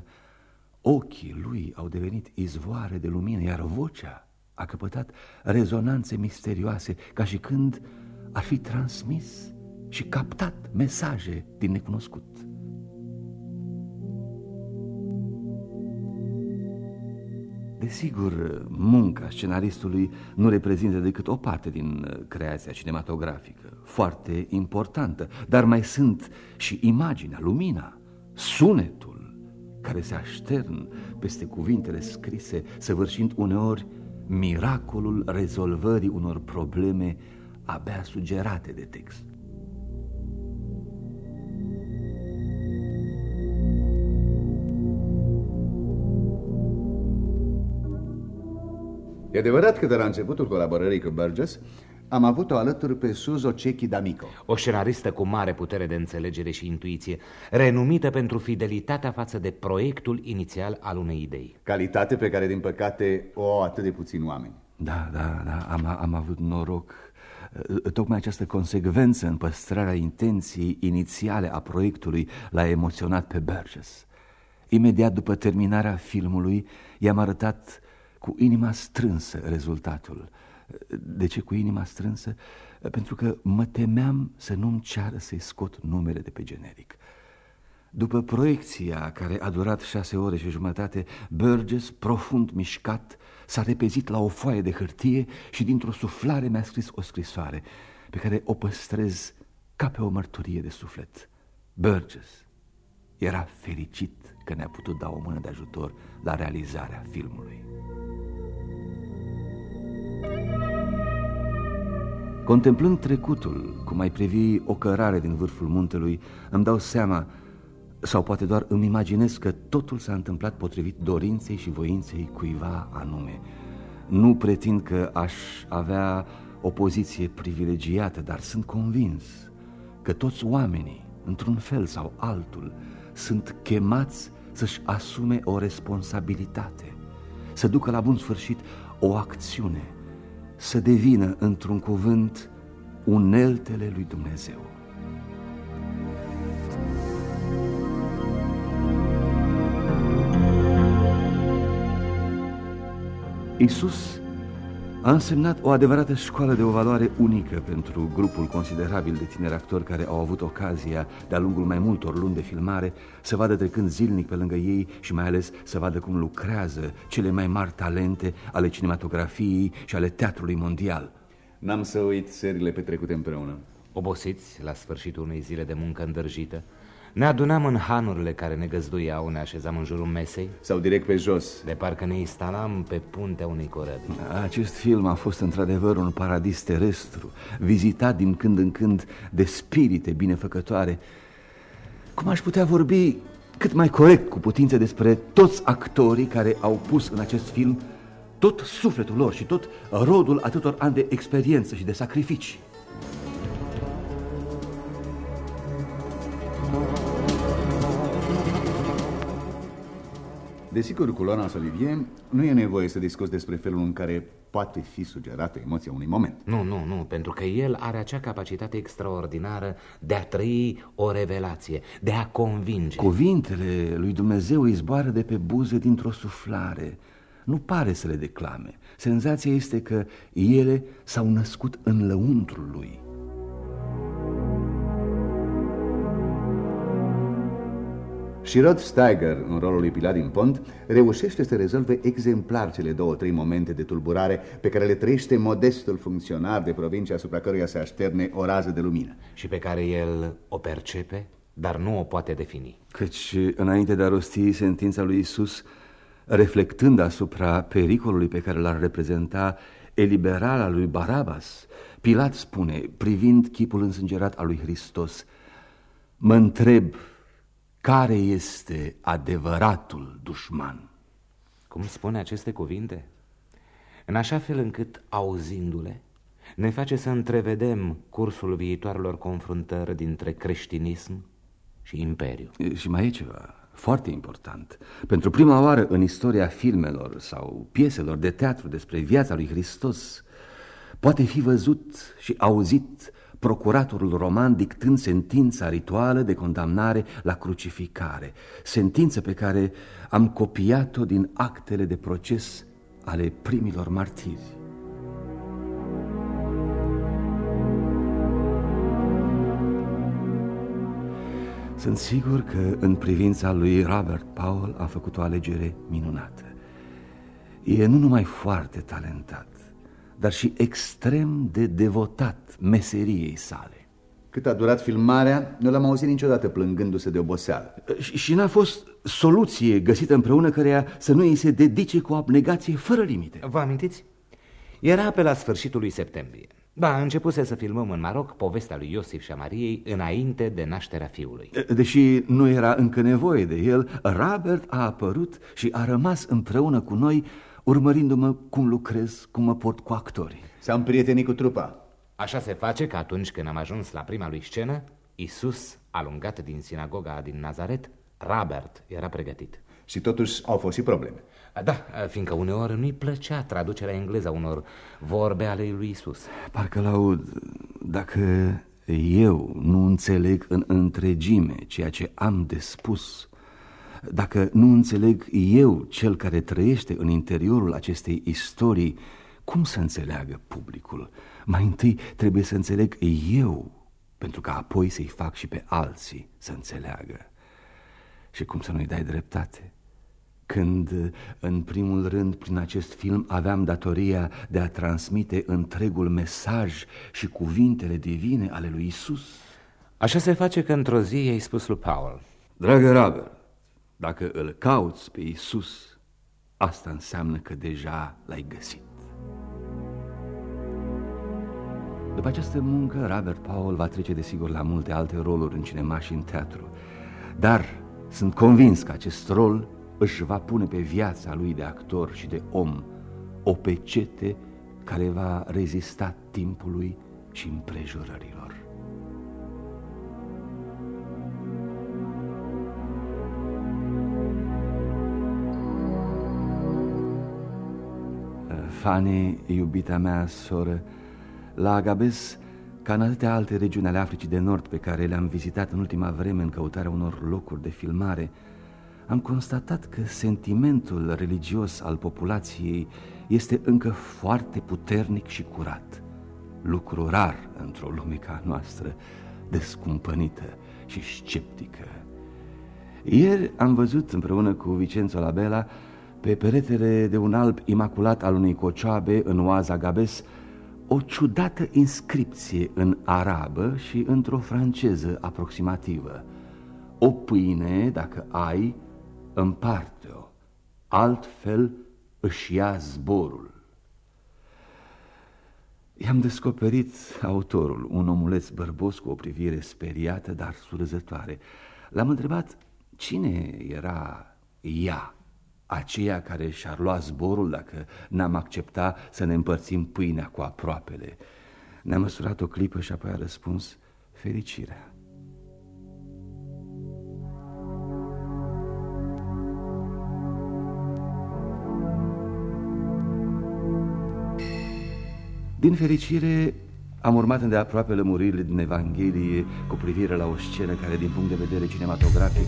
ochii lui au devenit izvoare de lumină, iar vocea a căpătat rezonanțe misterioase, ca și când ar fi transmis și captat mesaje din necunoscut. Desigur, munca scenaristului nu reprezintă decât o parte din uh, creația cinematografică, foarte importantă, dar mai sunt și imaginea, lumina, sunetul, care se aștern peste cuvintele scrise, săvârșind uneori miracolul rezolvării unor probleme abia sugerate de text. E adevărat că de la începutul colaborării cu Burgess am avut-o alături pe Suzo Cecchi D'Amico. O scenaristă cu mare putere de înțelegere și intuiție, renumită pentru fidelitatea față de proiectul inițial al unei idei. Calitate pe care, din păcate, o au atât de puțini oameni. Da, da, da, am, am avut noroc. Tocmai această consecvență în păstrarea intenției inițiale a proiectului l-a emoționat pe Burgess. Imediat după terminarea filmului, i-am arătat cu inima strânsă rezultatul. De ce cu inima strânsă? Pentru că mă temeam să nu-mi ceară să-i scot numele de pe generic. După proiecția care a durat șase ore și jumătate, Burgess, profund mișcat, s-a repezit la o foaie de hârtie și dintr-o suflare mi-a scris o scrisoare pe care o păstrez ca pe o mărturie de suflet. Burgess era fericit că ne-a putut da o mână de ajutor la realizarea filmului. Contemplând trecutul, cum ai privi o cărare din vârful muntelui, îmi dau seama, sau poate doar îmi imaginez că totul s-a întâmplat potrivit dorinței și voinței cuiva anume. Nu pretind că aș avea o poziție privilegiată, dar sunt convins că toți oamenii, într-un fel sau altul, sunt chemați să-și asume o responsabilitate, să ducă la bun sfârșit o acțiune, să devină, într-un cuvânt, uneltele lui Dumnezeu. Isus a însemnat o adevărată școală de o valoare unică pentru grupul considerabil de tineri actori care au avut ocazia, de-a lungul mai multor luni de filmare, să vadă trecând zilnic pe lângă ei și mai ales să vadă cum lucrează cele mai mari talente ale cinematografiei și ale teatrului mondial. N-am să uit serile petrecute împreună. Obosiți la sfârșitul unei zile de muncă îndrăjită, ne adunam în hanurile care ne găzduiau, ne așezam în jurul mesei. Sau direct pe jos. De parcă ne instalam pe puntea unei corăbii Acest film a fost într-adevăr un paradis terestru Vizitat din când în când de spirite binefăcătoare. Cum aș putea vorbi cât mai corect cu putință despre toți actorii care au pus în acest film tot sufletul lor și tot rodul atâtor ani de experiență și de sacrificii Desigur, cu Laurence Olivier nu e nevoie să discuți despre felul în care poate fi sugerată emoția unui moment. Nu, nu, nu, pentru că el are acea capacitate extraordinară de a trăi o revelație, de a convinge. Cuvintele lui Dumnezeu îi zboară de pe buze dintr-o suflare. Nu pare să le declame. Senzația este că ele s-au născut în lăuntrul lui. Și Rod Steiger, în rolul lui Pilar din Pont, reușește să rezolve exemplar cele două-trei momente de tulburare pe care le trăiește modestul funcționar de provincie asupra căruia se așterne o rază de lumină. Și pe care el o percepe, dar nu o poate defini. Căci, înainte de a rosti sentința lui Isus, reflectând asupra pericolului pe care l-ar reprezenta eliberarea lui Barabas, Pilat spune, privind chipul însângerat al lui Hristos, Mă întreb care este adevăratul dușman? Cum spune aceste cuvinte? În așa fel încât, auzindu-le, ne face să întrevedem cursul viitoarelor confruntări dintre creștinism și imperiu. Și mai e ceva foarte important. Pentru prima oară în istoria filmelor sau pieselor de teatru despre viața lui Hristos, poate fi văzut și auzit procuratorul roman dictând sentința rituală de condamnare la crucificare, sentință pe care am copiat-o din actele de proces ale primilor martiri. Sunt sigur că în privința lui Robert Powell a făcut o alegere minunată. E nu numai foarte talentat, dar și extrem de devotat meseriei sale. Cât a durat filmarea, nu l-am auzit niciodată plângându-se de oboseală. Și, și n-a fost soluție găsită împreună căreia să nu îi se dedice cu abnegație fără limite. Vă amintiți? Era pe la sfârșitul lui septembrie. Da, începuse să filmăm în Maroc povestea lui Iosif și a Mariei înainte de nașterea fiului. Deși nu era încă nevoie de el, Robert a apărut și a rămas împreună cu noi urmărindu-mă cum lucrez, cum mă port cu actorii. S-am prietenit cu trupa. Așa se face că atunci când am ajuns la prima lui scenă, Isus, alungat din sinagoga din Nazaret, Robert era pregătit. Și totuși au fost și probleme. Da, fiindcă uneori nu-i plăcea traducerea engleză unor vorbe ale lui Isus. Parcă laud, dacă eu nu înțeleg în întregime ceea ce am de spus, dacă nu înțeleg eu, cel care trăiește în interiorul acestei istorii, cum să înțeleagă publicul? Mai întâi trebuie să înțeleg eu, pentru că apoi să-i fac și pe alții să înțeleagă. Și cum să nu-i dai dreptate? Când, în primul rând, prin acest film aveam datoria de a transmite întregul mesaj și cuvintele divine ale lui Isus. Așa se face că într-o zi i-ai spus lui Paul. Dragă Robert, Dacă îl cauți pe Isus, asta înseamnă că deja l-ai găsit. După această muncă, Robert Powell va trece desigur la multe alte roluri în cinema și în teatru. Dar sunt convins că acest rol își va pune pe viața lui de actor și de om o pecete care va rezista timpului și împrejurărilor. Fanny, iubita mea soră, la Agabes, ca în atâtea alte regiuni ale Africii de Nord pe care le-am vizitat în ultima vreme în căutarea unor locuri de filmare, am constatat că sentimentul religios al populației este încă foarte puternic și curat. Lucru rar într-o lume ca noastră, descumpănită și sceptică. Ieri am văzut împreună cu Vicenzo Labella pe peretele de un alb imaculat al unei cocioabe în oaza Gabes o ciudată inscripție în arabă și într-o franceză aproximativă. O pâine, dacă ai, împarte-o, altfel își ia zborul. I-am descoperit autorul, un omuleț bărbos cu o privire speriată, dar surâzătoare. L-am întrebat cine era ea aceea care și-ar lua zborul dacă n-am accepta să ne împărțim pâinea cu aproapele. Ne-a măsurat o clipă și apoi a răspuns fericirea. Din fericire, am urmat îndeaproape lămuririle din Evanghelie cu privire la o scenă care, din punct de vedere cinematografic,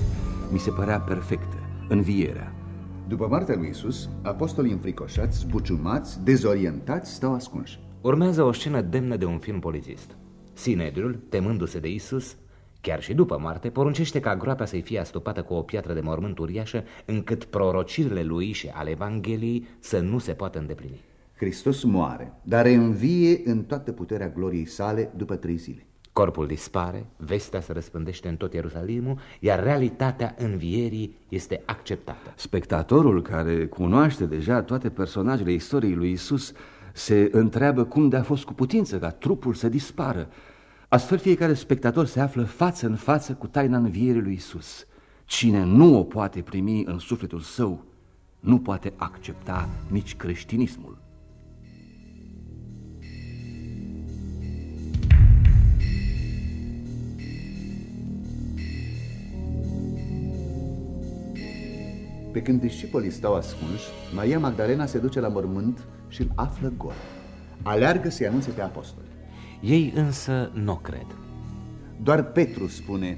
mi se părea perfectă, învierea. După moartea lui Isus, apostolii înfricoșați, zbuciumați, dezorientați, stau ascunși. Urmează o scenă demnă de un film polițist. Sinedriul, temându-se de Isus, chiar și după moarte, poruncește ca groapa să-i fie astupată cu o piatră de mormânt uriașă, încât prorocirile lui și ale Evangheliei să nu se poată îndeplini. Hristos moare, dar învie în toată puterea gloriei sale după trei zile. Corpul dispare, vestea se răspândește în tot Ierusalimul, iar realitatea învierii este acceptată. Spectatorul care cunoaște deja toate personajele istoriei lui Isus se întreabă cum de a fost cu putință ca trupul să dispară. Astfel fiecare spectator se află față în față cu taina învierii lui Isus. Cine nu o poate primi în sufletul său, nu poate accepta nici creștinismul. Pe când discipolii stau ascunși, Maria Magdalena se duce la mormânt și îl află gol. Aleargă să-i anunțe pe apostoli. Ei însă nu cred. Doar Petru spune,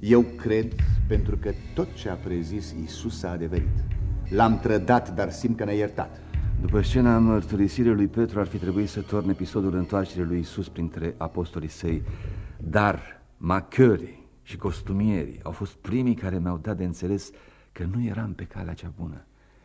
eu cred pentru că tot ce a prezis Isus a adeverit. L-am trădat, dar simt că ne-a iertat. După scena mărturisirii lui Petru ar fi trebuit să torne episodul întoarcerii lui Isus printre apostolii săi, dar machării și costumierii au fost primii care mi-au dat de înțeles că nu eram pe calea cea bună.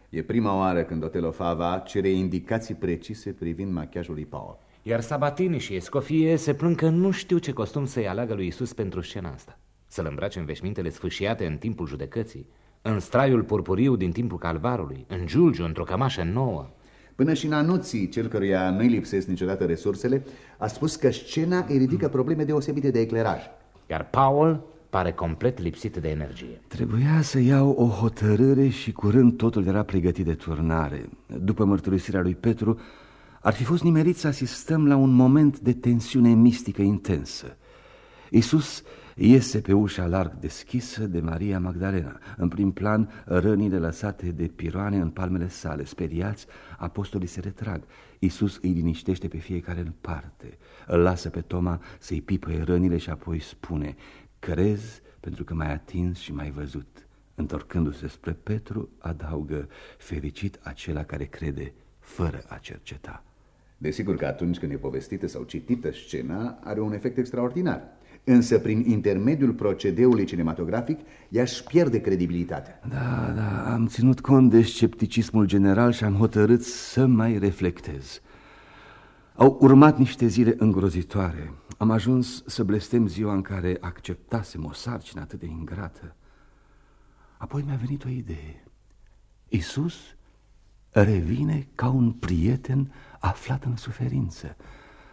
E prima oară când Otelo Fava cere indicații precise privind machiajul lui Paul. Iar Sabatini și Escofie se plâng că nu știu ce costum să-i aleagă lui Isus pentru scena asta. Să-l îmbrace în veșmintele sfâșiate în timpul judecății, în straiul purpuriu din timpul calvarului, în giulgiu, într-o cămașă nouă. Până și Nanuții, cel căruia nu-i lipsesc niciodată resursele, a spus că scena îi ridică probleme deosebite de ecleraj. Iar Paul pare complet lipsit de energie. Trebuia să iau o hotărâre și curând totul era pregătit de turnare. După mărturisirea lui Petru, ar fi fost nimerit să asistăm la un moment de tensiune mistică intensă. Iisus iese pe ușa larg deschisă de Maria Magdalena. În prim plan, rănile lăsate de piroane în palmele sale. Speriați, apostolii se retrag. Iisus îi liniștește pe fiecare în parte. Îl lasă pe Toma să-i pipăie rănile și apoi spune Crezi pentru că m-ai atins și m-ai văzut. Întorcându-se spre Petru, adaugă, fericit acela care crede fără a cerceta. Desigur că atunci când e povestită sau citită scena, are un efect extraordinar. Însă, prin intermediul procedeului cinematografic, ea își pierde credibilitatea. Da, da, am ținut cont de scepticismul general și am hotărât să mai reflectez. Au urmat niște zile îngrozitoare. Am ajuns să blestem ziua în care acceptasem o sarcină atât de ingrată. Apoi mi-a venit o idee. Isus revine ca un prieten aflat în suferință.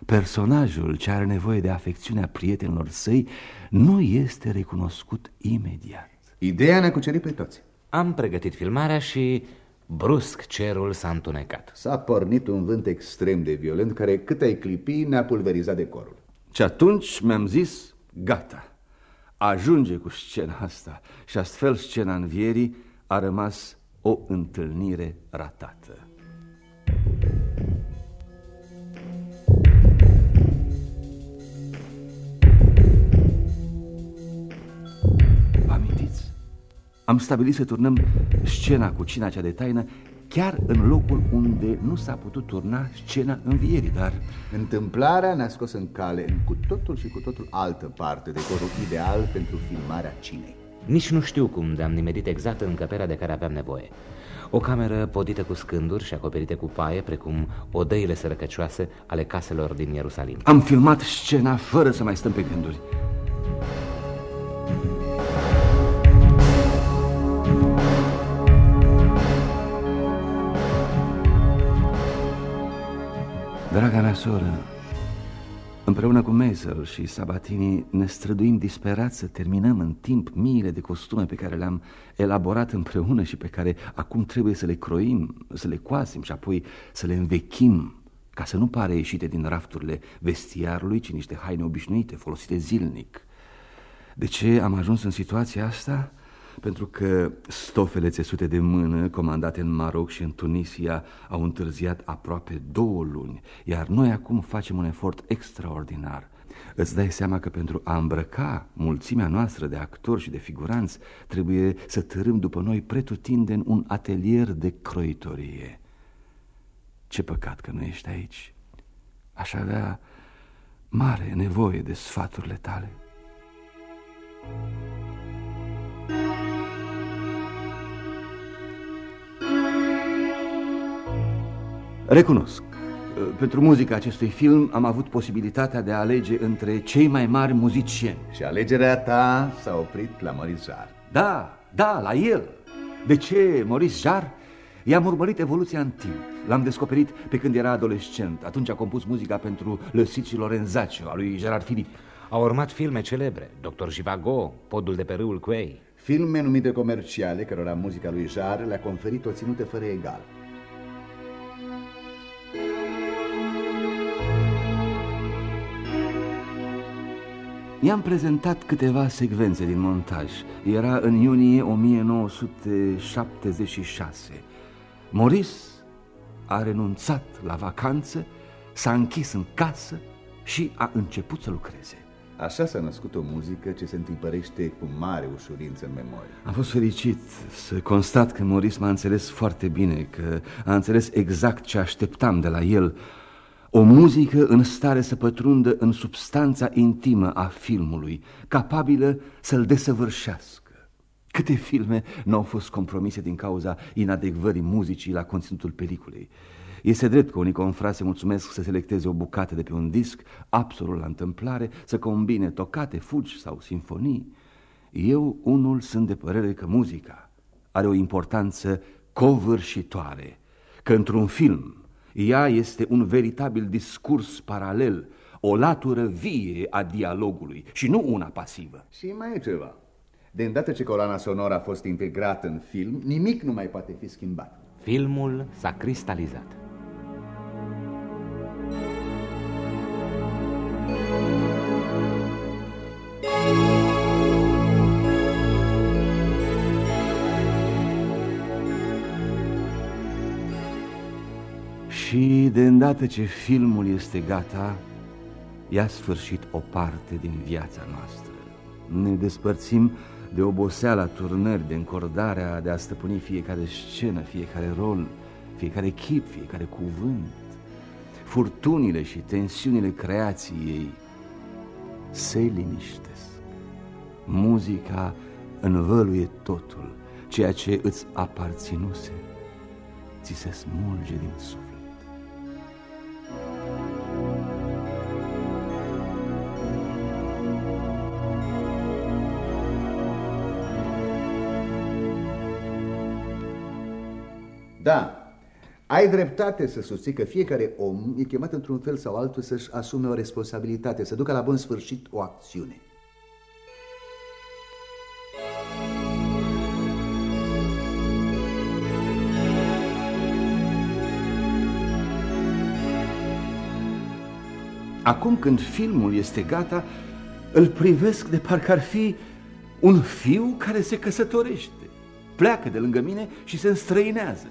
Personajul ce are nevoie de afecțiunea prietenilor săi nu este recunoscut imediat. Ideea ne-a cucerit pe toți. Am pregătit filmarea și brusc cerul s-a întunecat. S-a pornit un vânt extrem de violent care cât ai clipi ne-a pulverizat decorul. Și atunci mi-am zis, gata, ajunge cu scena asta și astfel scena învierii a rămas o întâlnire ratată. Amintiți? Am stabilit să turnăm scena cu cina cea de taină chiar în locul unde nu s-a putut turna scena învierii, dar... Întâmplarea ne-a scos în cale în cu totul și cu totul altă parte decorul ideal pentru filmarea cinei. Nici nu știu cum de-am nimerit exact încăperea de care aveam nevoie. O cameră podită cu scânduri și acoperite cu paie, precum odăile sărăcăcioase ale caselor din Ierusalim. Am filmat scena fără să mai stăm pe gânduri. Draga mea soră, împreună cu Maisel și Sabatini ne străduim disperat să terminăm în timp miile de costume pe care le-am elaborat împreună și pe care acum trebuie să le croim, să le coasem și apoi să le învechim ca să nu pare ieșite din rafturile vestiarului, ci niște haine obișnuite, folosite zilnic. De ce am ajuns în situația asta? Pentru că stofele țesute de mână, comandate în Maroc și în Tunisia, au întârziat aproape două luni, iar noi acum facem un efort extraordinar. Îți dai seama că pentru a îmbrăca mulțimea noastră de actori și de figuranți, trebuie să târâm după noi pretutindeni un atelier de croitorie. Ce păcat că nu ești aici. Aș avea mare nevoie de sfaturile tale. Recunosc, pentru muzica acestui film am avut posibilitatea de a alege între cei mai mari muzicieni. Și alegerea ta s-a oprit la Maurice Jarre. Da, da, la el. De ce Maurice Jarre? I-am urmărit evoluția în timp. L-am descoperit pe când era adolescent. Atunci a compus muzica pentru Le Sici Lorenzaccio, a lui Gerard Philippe. Au urmat filme celebre, Dr. Jivago, Podul de pe râul Quay. Filme numite comerciale, cărora muzica lui Jarre le-a conferit o ținută fără egal. I-am prezentat câteva secvențe din montaj. Era în iunie 1976. Maurice a renunțat la vacanță, s-a închis în casă și a început să lucreze. Așa s-a născut o muzică ce se întipărește cu mare ușurință în memorie. Am fost fericit să constat că Maurice m-a înțeles foarte bine, că a înțeles exact ce așteptam de la el, o muzică în stare să pătrundă în substanța intimă a filmului, capabilă să-l desăvârșească. Câte filme nu au fost compromise din cauza inadecvării muzicii la conținutul peliculei? Este drept că unii confrați se mulțumesc să selecteze o bucată de pe un disc, absolut la întâmplare, să combine tocate, fugi sau sinfonii. Eu, unul, sunt de părere că muzica are o importanță covârșitoare, că într-un film ea este un veritabil discurs paralel, o latură vie a dialogului și nu una pasivă. Și mai e ceva. De îndată ce coloana sonoră a fost integrată în film, nimic nu mai poate fi schimbat. Filmul s-a cristalizat. Și de îndată ce filmul este gata, ia sfârșit o parte din viața noastră. Ne despărțim de oboseala turnări, de încordarea de a stăpâni fiecare scenă, fiecare rol, fiecare chip, fiecare cuvânt. Furtunile și tensiunile creației se liniștesc. Muzica învăluie totul, ceea ce îți aparținuse, ți se smulge din suflet. Da, ai dreptate să susții că fiecare om e chemat într-un fel sau altul să-și asume o responsabilitate, să ducă la bun sfârșit o acțiune. Acum când filmul este gata, îl privesc de parcă ar fi un fiu care se căsătorește. Pleacă de lângă mine și se înstrăinează.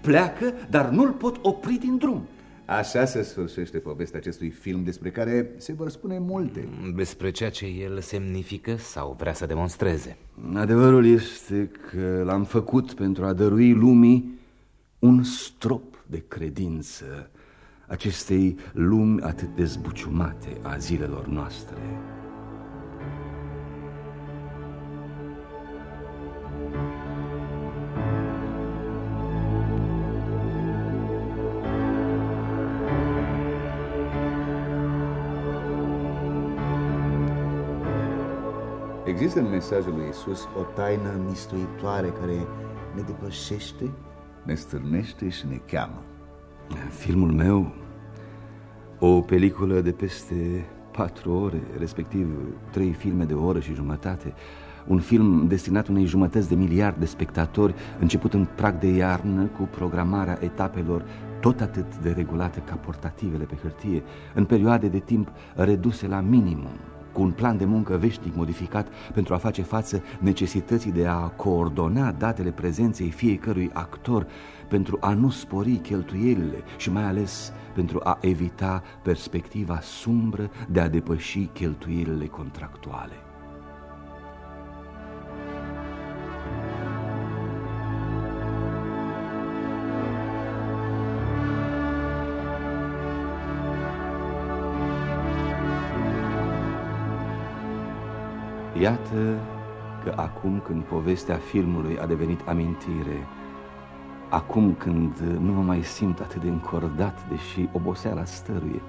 Pleacă, dar nu-l pot opri din drum. Așa se sfârșește povestea acestui film despre care se vor spune multe. Despre ceea ce el semnifică sau vrea să demonstreze. Adevărul este că l-am făcut pentru a dărui lumii un strop de credință acestei lumi atât de zbuciumate a zilelor noastre. Există în mesajul lui Isus o taină mistuitoare care ne depășește, ne stârnește și ne cheamă. Filmul meu, o peliculă de peste patru ore, respectiv trei filme de o oră și jumătate, un film destinat unei jumătăți de miliard de spectatori, început în prag de iarnă cu programarea etapelor tot atât de regulate ca portativele pe hârtie, în perioade de timp reduse la minimum, cu un plan de muncă veșnic modificat pentru a face față necesității de a coordona datele prezenței fiecărui actor pentru a nu spori cheltuielile și mai ales pentru a evita perspectiva sumbră de a depăși cheltuielile contractuale. Iată că acum când povestea filmului a devenit amintire, acum când nu mă mai simt atât de încordat, deși oboseala stăruie,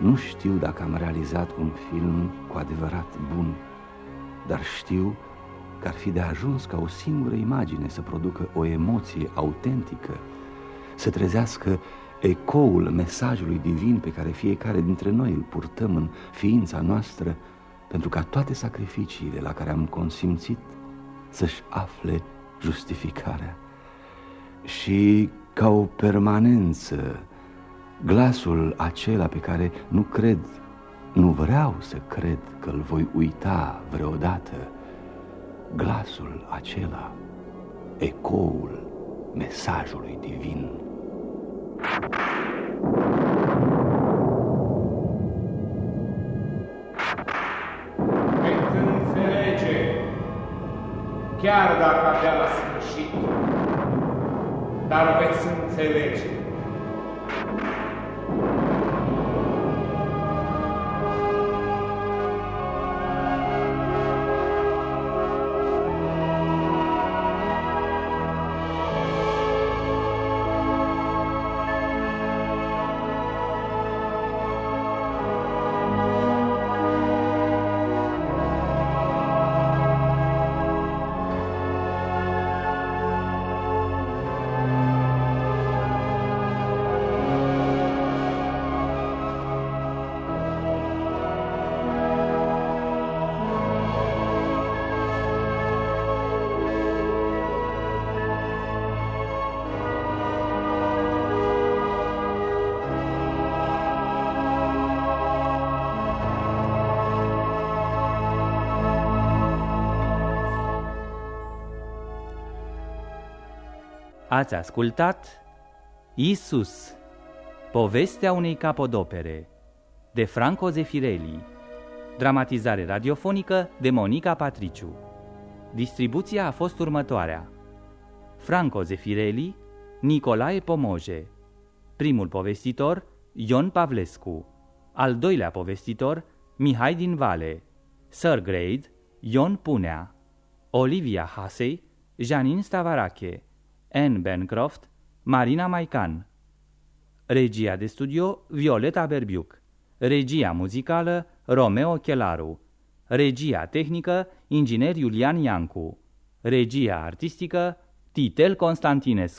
nu știu dacă am realizat un film cu adevărat bun, dar știu că ar fi de ajuns ca o singură imagine să producă o emoție autentică, să trezească ecoul mesajului divin pe care fiecare dintre noi îl purtăm în ființa noastră, pentru ca toate sacrificiile la care am consimțit să-și afle justificarea și ca o permanență glasul acela pe care nu cred, nu vreau să cred că îl voi uita vreodată, glasul acela, ecoul mesajului divin. Chiar dacă abia la sfârșit, dar veți înțelege Ați ascultat Isus, povestea unei capodopere de Franco Zefirelli, dramatizare radiofonică de Monica Patriciu. Distribuția a fost următoarea. Franco Zefirelli, Nicolae Pomoje, primul povestitor Ion Pavlescu, al doilea povestitor Mihai din Vale, Sir Grade Ion Punea, Olivia Hasei, Janin Stavarache, Anne Bancroft, Marina Maican. Regia de studio Violeta Berbiuc. Regia muzicală Romeo Chelaru. Regia tehnică Inginer Iulian Iancu. Regia artistică Titel Constantinescu.